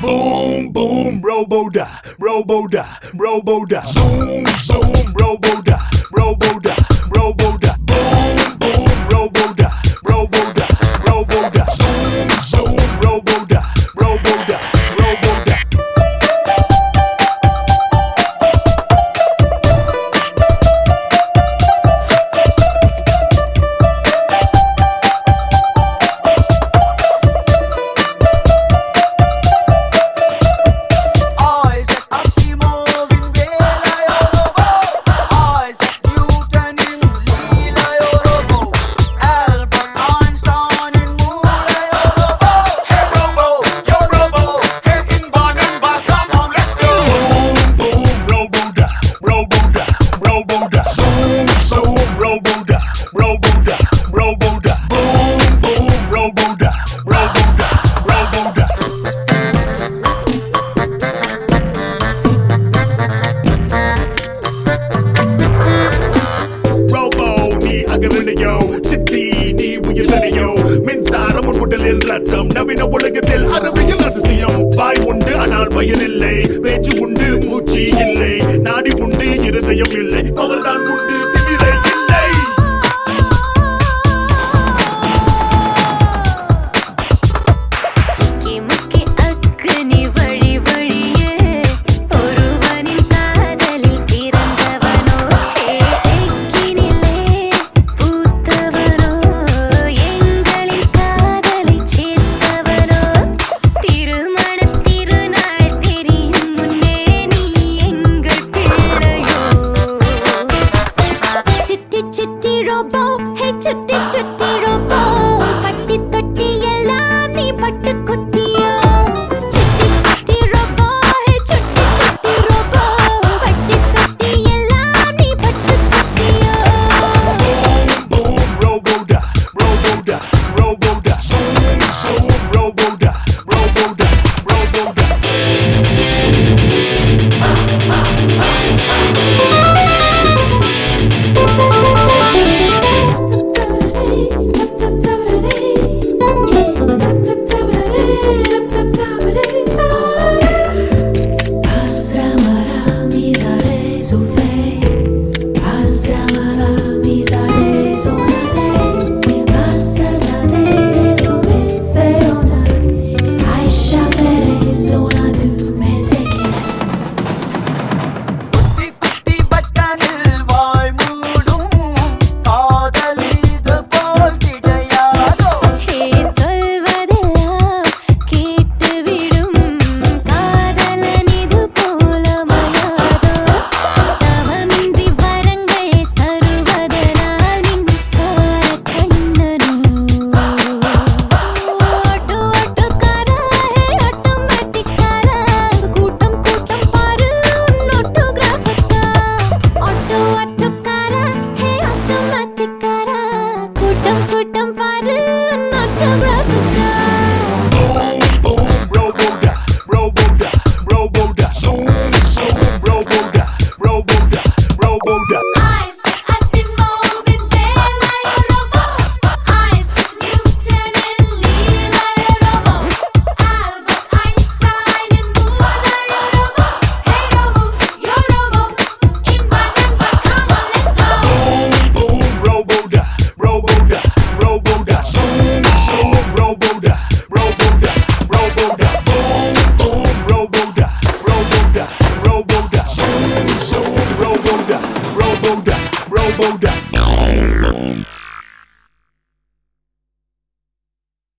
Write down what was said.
Boom, boom, robo da, robo da, robo da. Zoom, zoom, robo da, robo da, robo da. வினையோ சித்தி நீ உயிர் நினையோ மின்சாரம் உடலில் ரத்தம். நவீன உலகத்தில் அறவையில் அதிசயம். வாய் உண்டு ஆனால் வயல் இல்லை. பேச்சு உண்டு மூச்சு இல்லை. நாடி உண்டு இருதயம் இல்லை. அவர்தான் உண்டு. Boulder.